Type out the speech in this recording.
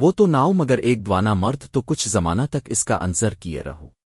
وہ تو ناؤ مگر ایک دوانا مرد تو کچھ زمانہ تک اس کا انظر کیے رہو۔